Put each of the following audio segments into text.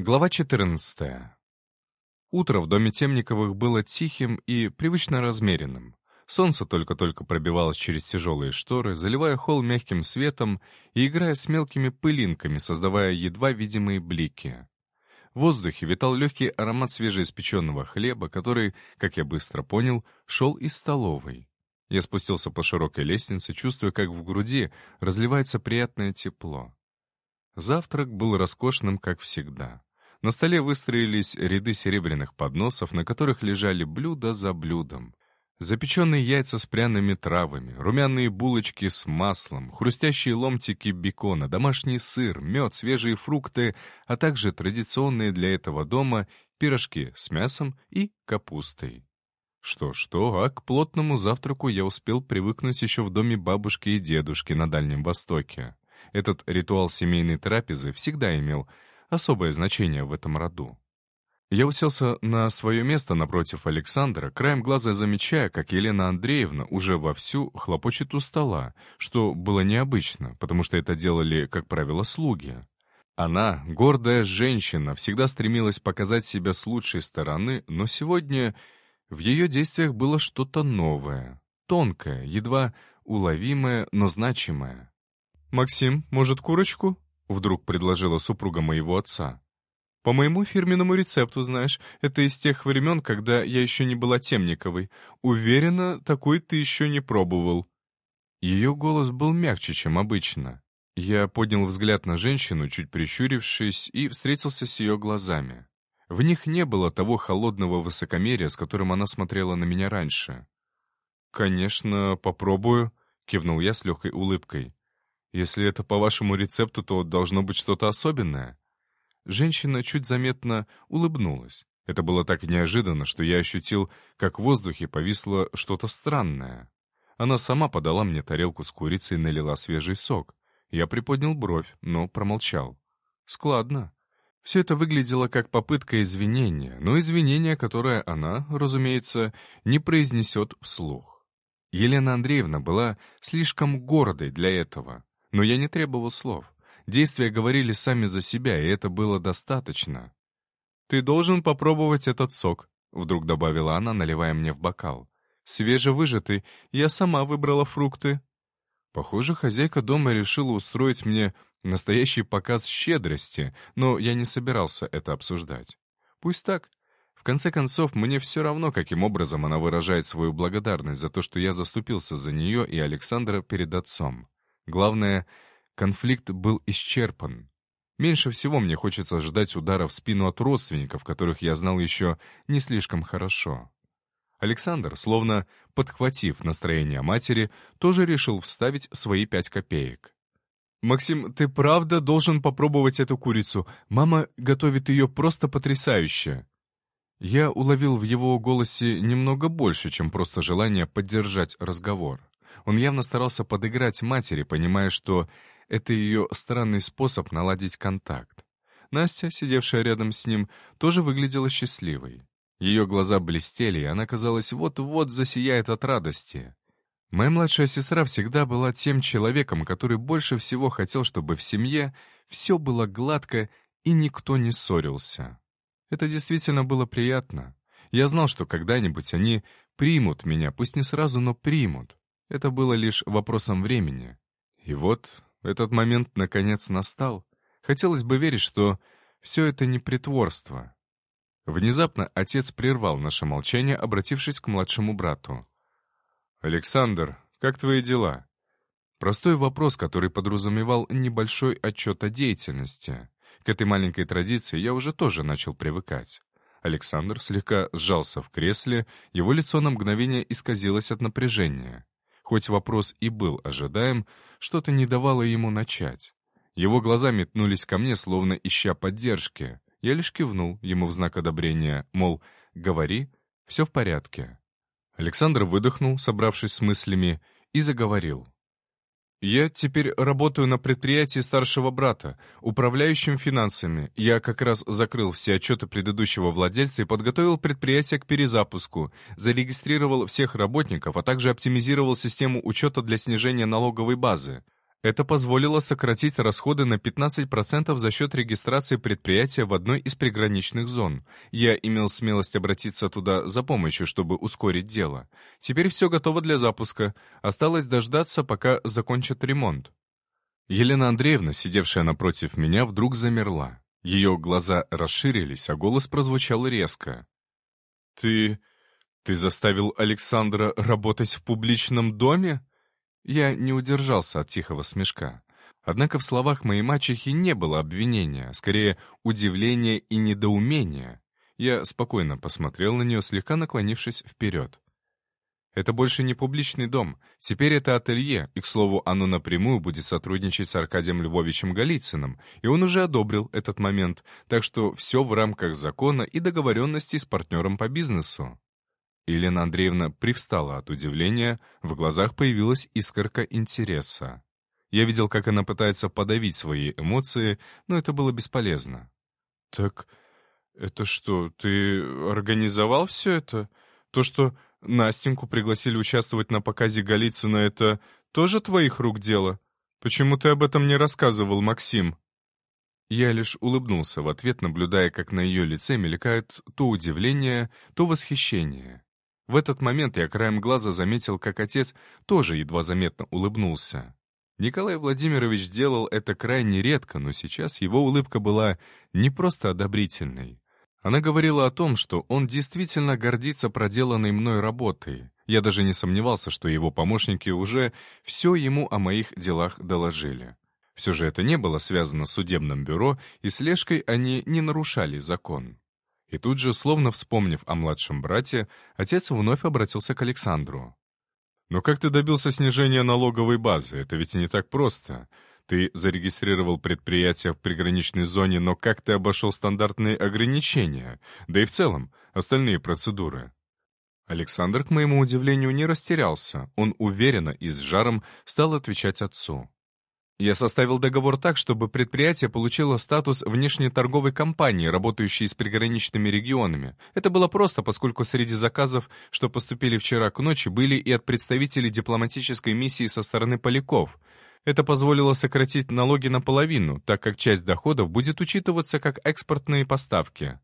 Глава 14. Утро в доме Темниковых было тихим и привычно размеренным. Солнце только-только пробивалось через тяжелые шторы, заливая холл мягким светом и играя с мелкими пылинками, создавая едва видимые блики. В воздухе витал легкий аромат свежеиспеченного хлеба, который, как я быстро понял, шел из столовой. Я спустился по широкой лестнице, чувствуя, как в груди разливается приятное тепло. Завтрак был роскошным, как всегда. На столе выстроились ряды серебряных подносов, на которых лежали блюда за блюдом. Запеченные яйца с пряными травами, румяные булочки с маслом, хрустящие ломтики бекона, домашний сыр, мед, свежие фрукты, а также традиционные для этого дома пирожки с мясом и капустой. Что-что, а к плотному завтраку я успел привыкнуть еще в доме бабушки и дедушки на Дальнем Востоке. Этот ритуал семейной трапезы всегда имел особое значение в этом роду. Я уселся на свое место напротив Александра, краем глаза замечая, как Елена Андреевна уже вовсю хлопочет у стола, что было необычно, потому что это делали, как правило, слуги. Она, гордая женщина, всегда стремилась показать себя с лучшей стороны, но сегодня в ее действиях было что-то новое, тонкое, едва уловимое, но значимое. «Максим, может, курочку?» Вдруг предложила супруга моего отца. «По моему фирменному рецепту, знаешь, это из тех времен, когда я еще не была Темниковой. Уверена, такой ты еще не пробовал». Ее голос был мягче, чем обычно. Я поднял взгляд на женщину, чуть прищурившись, и встретился с ее глазами. В них не было того холодного высокомерия, с которым она смотрела на меня раньше. «Конечно, попробую», — кивнул я с легкой улыбкой. Если это по вашему рецепту, то должно быть что-то особенное». Женщина чуть заметно улыбнулась. Это было так неожиданно, что я ощутил, как в воздухе повисло что-то странное. Она сама подала мне тарелку с курицей и налила свежий сок. Я приподнял бровь, но промолчал. Складно. Все это выглядело как попытка извинения, но извинения, которое она, разумеется, не произнесет вслух. Елена Андреевна была слишком гордой для этого. Но я не требовал слов. Действия говорили сами за себя, и это было достаточно. «Ты должен попробовать этот сок», — вдруг добавила она, наливая мне в бокал. «Свежевыжатый. Я сама выбрала фрукты». Похоже, хозяйка дома решила устроить мне настоящий показ щедрости, но я не собирался это обсуждать. Пусть так. В конце концов, мне все равно, каким образом она выражает свою благодарность за то, что я заступился за нее и Александра перед отцом. Главное, конфликт был исчерпан. Меньше всего мне хочется ждать удара в спину от родственников, которых я знал еще не слишком хорошо. Александр, словно подхватив настроение матери, тоже решил вставить свои пять копеек. «Максим, ты правда должен попробовать эту курицу. Мама готовит ее просто потрясающе». Я уловил в его голосе немного больше, чем просто желание поддержать разговор. Он явно старался подыграть матери, понимая, что это ее странный способ наладить контакт. Настя, сидевшая рядом с ним, тоже выглядела счастливой. Ее глаза блестели, и она, казалось, вот-вот засияет от радости. Моя младшая сестра всегда была тем человеком, который больше всего хотел, чтобы в семье все было гладко и никто не ссорился. Это действительно было приятно. Я знал, что когда-нибудь они примут меня, пусть не сразу, но примут. Это было лишь вопросом времени. И вот этот момент наконец настал. Хотелось бы верить, что все это не притворство. Внезапно отец прервал наше молчание, обратившись к младшему брату. «Александр, как твои дела?» Простой вопрос, который подразумевал небольшой отчет о деятельности. К этой маленькой традиции я уже тоже начал привыкать. Александр слегка сжался в кресле, его лицо на мгновение исказилось от напряжения. Хоть вопрос и был ожидаем, что-то не давало ему начать. Его глаза метнулись ко мне, словно ища поддержки. Я лишь кивнул ему в знак одобрения, мол, говори, все в порядке. Александр выдохнул, собравшись с мыслями, и заговорил. «Я теперь работаю на предприятии старшего брата, управляющим финансами. Я как раз закрыл все отчеты предыдущего владельца и подготовил предприятие к перезапуску, зарегистрировал всех работников, а также оптимизировал систему учета для снижения налоговой базы. Это позволило сократить расходы на 15% за счет регистрации предприятия в одной из приграничных зон. Я имел смелость обратиться туда за помощью, чтобы ускорить дело. Теперь все готово для запуска. Осталось дождаться, пока закончат ремонт. Елена Андреевна, сидевшая напротив меня, вдруг замерла. Ее глаза расширились, а голос прозвучал резко. «Ты... ты заставил Александра работать в публичном доме?» Я не удержался от тихого смешка. Однако в словах моей мачехи не было обвинения, скорее удивления и недоумения. Я спокойно посмотрел на нее, слегка наклонившись вперед. Это больше не публичный дом. Теперь это ателье, и, к слову, оно напрямую будет сотрудничать с Аркадием Львовичем Голицыным, и он уже одобрил этот момент, так что все в рамках закона и договоренности с партнером по бизнесу. Елена Андреевна привстала от удивления, в глазах появилась искорка интереса. Я видел, как она пытается подавить свои эмоции, но это было бесполезно. «Так это что, ты организовал все это? То, что Настеньку пригласили участвовать на показе Голицына, это тоже твоих рук дело? Почему ты об этом не рассказывал, Максим?» Я лишь улыбнулся в ответ, наблюдая, как на ее лице мелькает то удивление, то восхищение. В этот момент я краем глаза заметил, как отец тоже едва заметно улыбнулся. Николай Владимирович делал это крайне редко, но сейчас его улыбка была не просто одобрительной. Она говорила о том, что он действительно гордится проделанной мной работой. Я даже не сомневался, что его помощники уже все ему о моих делах доложили. Все же это не было связано с судебным бюро, и слежкой они не нарушали закон. И тут же, словно вспомнив о младшем брате, отец вновь обратился к Александру. «Но как ты добился снижения налоговой базы? Это ведь не так просто. Ты зарегистрировал предприятие в приграничной зоне, но как ты обошел стандартные ограничения? Да и в целом, остальные процедуры?» Александр, к моему удивлению, не растерялся. Он уверенно и с жаром стал отвечать отцу. Я составил договор так, чтобы предприятие получило статус внешней торговой компании, работающей с приграничными регионами. Это было просто, поскольку среди заказов, что поступили вчера к ночи, были и от представителей дипломатической миссии со стороны поляков. Это позволило сократить налоги наполовину, так как часть доходов будет учитываться как экспортные поставки.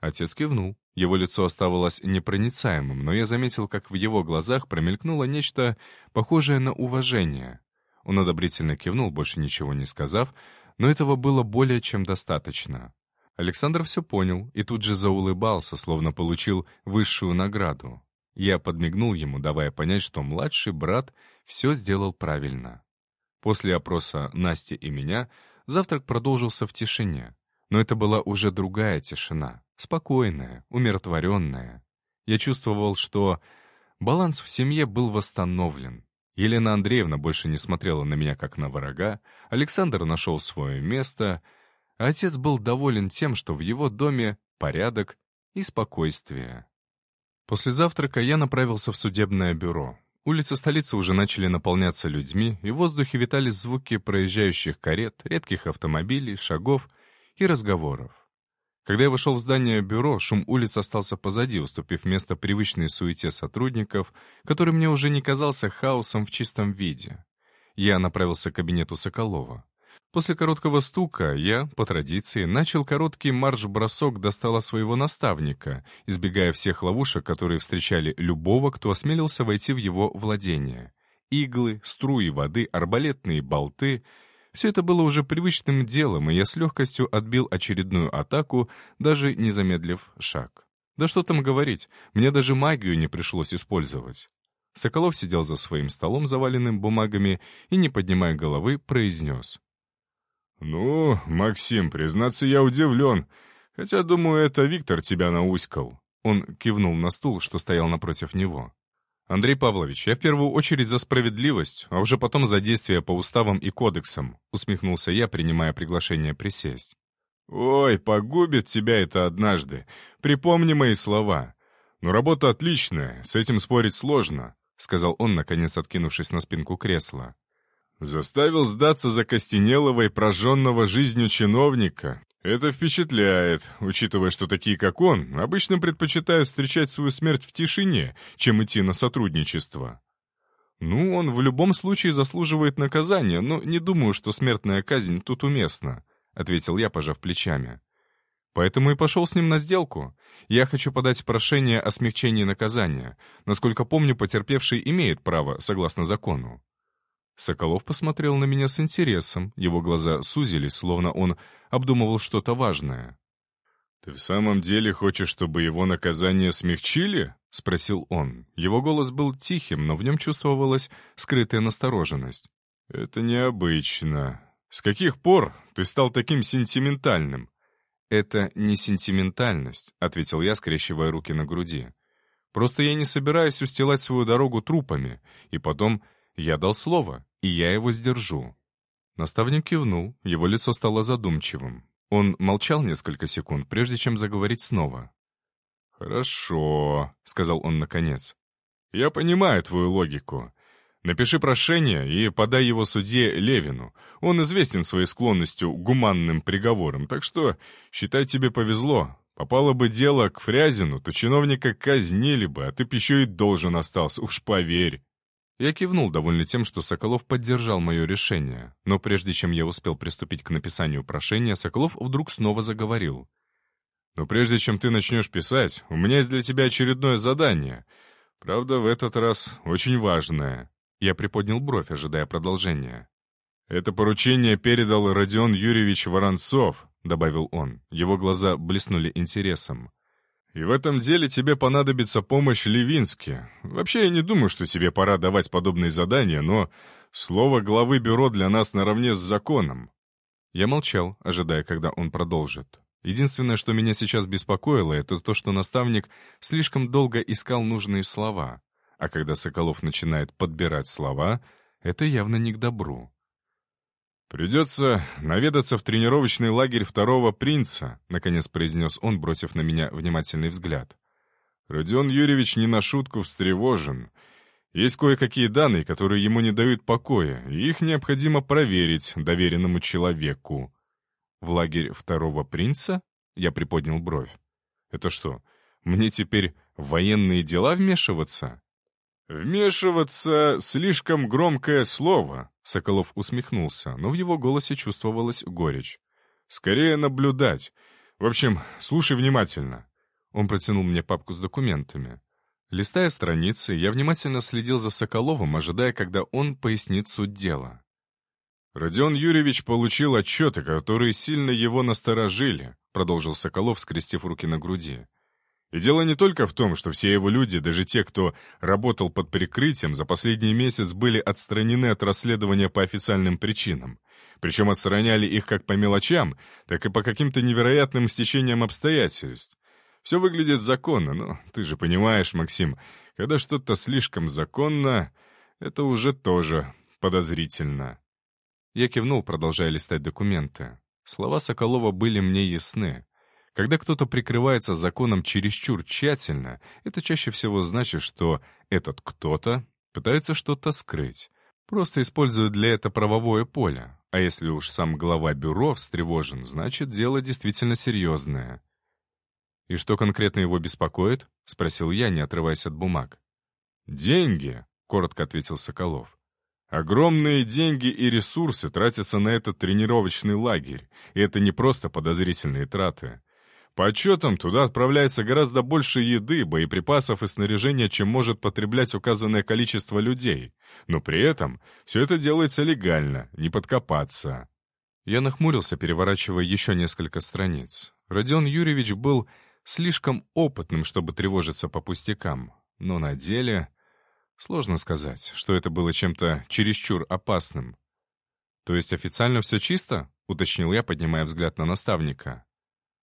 Отец кивнул. Его лицо оставалось непроницаемым, но я заметил, как в его глазах промелькнуло нечто похожее на уважение. Он одобрительно кивнул, больше ничего не сказав, но этого было более чем достаточно. Александр все понял и тут же заулыбался, словно получил высшую награду. Я подмигнул ему, давая понять, что младший брат все сделал правильно. После опроса Насти и меня завтрак продолжился в тишине. Но это была уже другая тишина, спокойная, умиротворенная. Я чувствовал, что баланс в семье был восстановлен, Елена Андреевна больше не смотрела на меня как на врага, Александр нашел свое место, отец был доволен тем, что в его доме порядок и спокойствие. После завтрака я направился в судебное бюро. Улицы столицы уже начали наполняться людьми, и в воздухе витали звуки проезжающих карет, редких автомобилей, шагов и разговоров. Когда я вошел в здание бюро, шум улиц остался позади, уступив место привычной суете сотрудников, который мне уже не казался хаосом в чистом виде. Я направился к кабинету Соколова. После короткого стука я, по традиции, начал короткий марш-бросок до стола своего наставника, избегая всех ловушек, которые встречали любого, кто осмелился войти в его владение. Иглы, струи воды, арбалетные болты — все это было уже привычным делом, и я с легкостью отбил очередную атаку, даже не замедлив шаг. Да что там говорить, мне даже магию не пришлось использовать. Соколов сидел за своим столом, заваленным бумагами, и, не поднимая головы, произнес. «Ну, Максим, признаться, я удивлен. Хотя, думаю, это Виктор тебя науськал». Он кивнул на стул, что стоял напротив него. «Андрей Павлович, я в первую очередь за справедливость, а уже потом за действия по уставам и кодексам», усмехнулся я, принимая приглашение присесть. «Ой, погубит тебя это однажды. Припомни мои слова. Но работа отличная, с этим спорить сложно», сказал он, наконец откинувшись на спинку кресла. «Заставил сдаться закостенелого и прожженного жизнью чиновника. Это впечатляет, учитывая, что такие, как он, обычно предпочитают встречать свою смерть в тишине, чем идти на сотрудничество. «Ну, он в любом случае заслуживает наказания, но не думаю, что смертная казнь тут уместна», — ответил я, пожав плечами. «Поэтому и пошел с ним на сделку. Я хочу подать прошение о смягчении наказания. Насколько помню, потерпевший имеет право, согласно закону». Соколов посмотрел на меня с интересом, его глаза сузились, словно он обдумывал что-то важное. «Ты в самом деле хочешь, чтобы его наказание смягчили?» — спросил он. Его голос был тихим, но в нем чувствовалась скрытая настороженность. «Это необычно. С каких пор ты стал таким сентиментальным?» «Это не сентиментальность», — ответил я, скрещивая руки на груди. «Просто я не собираюсь устилать свою дорогу трупами, и потом я дал слово, и я его сдержу». Наставник кивнул, его лицо стало задумчивым. Он молчал несколько секунд, прежде чем заговорить снова. «Хорошо», — сказал он наконец. «Я понимаю твою логику. Напиши прошение и подай его судье Левину. Он известен своей склонностью к гуманным приговорам, так что, считай, тебе повезло. Попало бы дело к Фрязину, то чиновника казнили бы, а ты еще и должен остался, уж поверь». Я кивнул, довольный тем, что Соколов поддержал мое решение. Но прежде чем я успел приступить к написанию прошения, Соколов вдруг снова заговорил. «Но прежде чем ты начнешь писать, у меня есть для тебя очередное задание. Правда, в этот раз очень важное». Я приподнял бровь, ожидая продолжения. «Это поручение передал Родион Юрьевич Воронцов», — добавил он. Его глаза блеснули интересом. И в этом деле тебе понадобится помощь Левински. Вообще, я не думаю, что тебе пора давать подобные задания, но слово главы бюро для нас наравне с законом». Я молчал, ожидая, когда он продолжит. Единственное, что меня сейчас беспокоило, это то, что наставник слишком долго искал нужные слова. А когда Соколов начинает подбирать слова, это явно не к добру. «Придется наведаться в тренировочный лагерь второго принца», — наконец произнес он, бросив на меня внимательный взгляд. Родион Юрьевич не на шутку встревожен. Есть кое-какие данные, которые ему не дают покоя, и их необходимо проверить доверенному человеку. «В лагерь второго принца?» — я приподнял бровь. «Это что, мне теперь в военные дела вмешиваться?» «Вмешиваться — слишком громкое слово», — Соколов усмехнулся, но в его голосе чувствовалась горечь. «Скорее наблюдать. В общем, слушай внимательно». Он протянул мне папку с документами. Листая страницы, я внимательно следил за Соколовым, ожидая, когда он пояснит суть дела. «Родион Юрьевич получил отчеты, которые сильно его насторожили», продолжил Соколов, скрестив руки на груди. И дело не только в том, что все его люди, даже те, кто работал под прикрытием, за последний месяц были отстранены от расследования по официальным причинам. Причем отстраняли их как по мелочам, так и по каким-то невероятным стечениям обстоятельств. Все выглядит законно, но ты же понимаешь, Максим, когда что-то слишком законно, это уже тоже подозрительно. Я кивнул, продолжая листать документы. Слова Соколова были мне ясны. Когда кто-то прикрывается законом чересчур тщательно, это чаще всего значит, что этот кто-то пытается что-то скрыть. Просто использует для этого правовое поле. А если уж сам глава бюро встревожен, значит, дело действительно серьезное. «И что конкретно его беспокоит?» — спросил я, не отрываясь от бумаг. «Деньги», — коротко ответил Соколов. «Огромные деньги и ресурсы тратятся на этот тренировочный лагерь, и это не просто подозрительные траты. По отчетам, туда отправляется гораздо больше еды, боеприпасов и снаряжения, чем может потреблять указанное количество людей. Но при этом все это делается легально, не подкопаться. Я нахмурился, переворачивая еще несколько страниц. Родион Юрьевич был слишком опытным, чтобы тревожиться по пустякам. Но на деле... Сложно сказать, что это было чем-то чересчур опасным. «То есть официально все чисто?» — уточнил я, поднимая взгляд на наставника.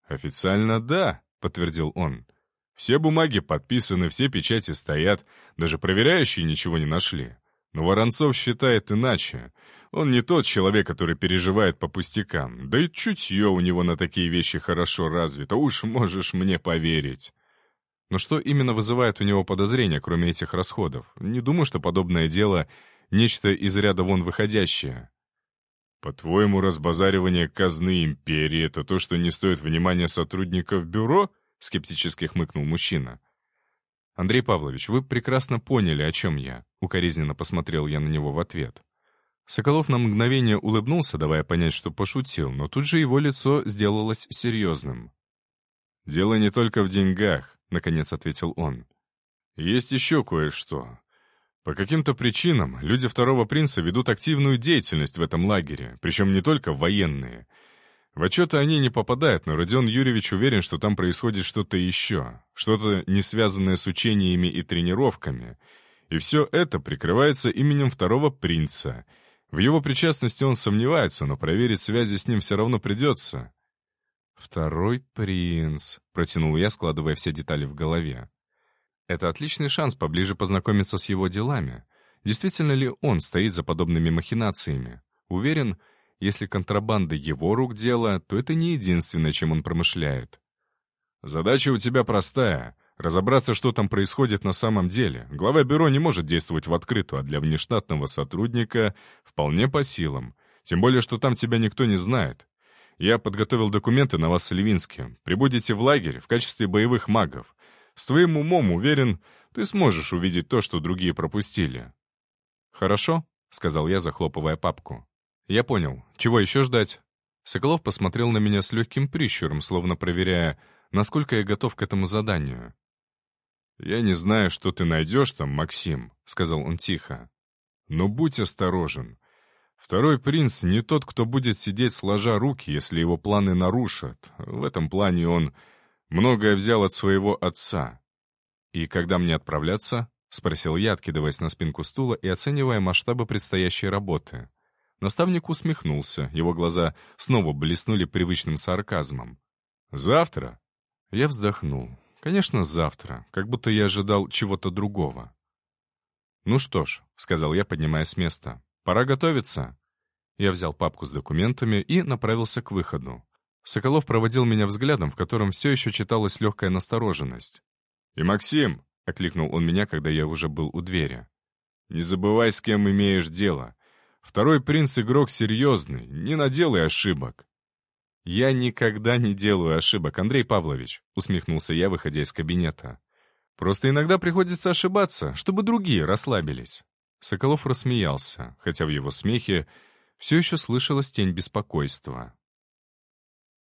«Официально да», — подтвердил он. «Все бумаги подписаны, все печати стоят, даже проверяющие ничего не нашли. Но Воронцов считает иначе. Он не тот человек, который переживает по пустякам. Да и чутье у него на такие вещи хорошо развито, уж можешь мне поверить». Но что именно вызывает у него подозрения, кроме этих расходов? Не думаю, что подобное дело — нечто из ряда вон выходящее. «По-твоему, разбазаривание казны империи — это то, что не стоит внимания сотрудников бюро?» — скептически хмыкнул мужчина. «Андрей Павлович, вы прекрасно поняли, о чем я», — укоризненно посмотрел я на него в ответ. Соколов на мгновение улыбнулся, давая понять, что пошутил, но тут же его лицо сделалось серьезным. «Дело не только в деньгах», — наконец ответил он. «Есть еще кое-что. По каким-то причинам люди второго принца ведут активную деятельность в этом лагере, причем не только военные. В отчеты они не попадают, но Родион Юрьевич уверен, что там происходит что-то еще, что-то не связанное с учениями и тренировками. И все это прикрывается именем второго принца. В его причастности он сомневается, но проверить связи с ним все равно придется. «Второй принц», — протянул я, складывая все детали в голове. Это отличный шанс поближе познакомиться с его делами. Действительно ли он стоит за подобными махинациями? Уверен, если контрабанда его рук дело, то это не единственное, чем он промышляет. Задача у тебя простая — разобраться, что там происходит на самом деле. Глава бюро не может действовать в открытую, а для внештатного сотрудника вполне по силам. Тем более, что там тебя никто не знает. Я подготовил документы на вас с Левинским. Прибудете в лагерь в качестве боевых магов. С твоим умом, уверен, ты сможешь увидеть то, что другие пропустили». «Хорошо», — сказал я, захлопывая папку. «Я понял. Чего еще ждать?» Соколов посмотрел на меня с легким прищуром, словно проверяя, насколько я готов к этому заданию. «Я не знаю, что ты найдешь там, Максим», — сказал он тихо. «Но будь осторожен. Второй принц не тот, кто будет сидеть сложа руки, если его планы нарушат. В этом плане он Многое взял от своего отца. «И когда мне отправляться?» — спросил я, откидываясь на спинку стула и оценивая масштабы предстоящей работы. Наставник усмехнулся, его глаза снова блеснули привычным сарказмом. «Завтра?» Я вздохнул. «Конечно, завтра, как будто я ожидал чего-то другого». «Ну что ж», — сказал я, поднимаясь с места, — «пора готовиться». Я взял папку с документами и направился к выходу. Соколов проводил меня взглядом, в котором все еще читалась легкая настороженность. «И Максим!» — окликнул он меня, когда я уже был у двери. «Не забывай, с кем имеешь дело. Второй принц — игрок серьезный, не наделай ошибок». «Я никогда не делаю ошибок, Андрей Павлович», — усмехнулся я, выходя из кабинета. «Просто иногда приходится ошибаться, чтобы другие расслабились». Соколов рассмеялся, хотя в его смехе все еще слышалась тень беспокойства.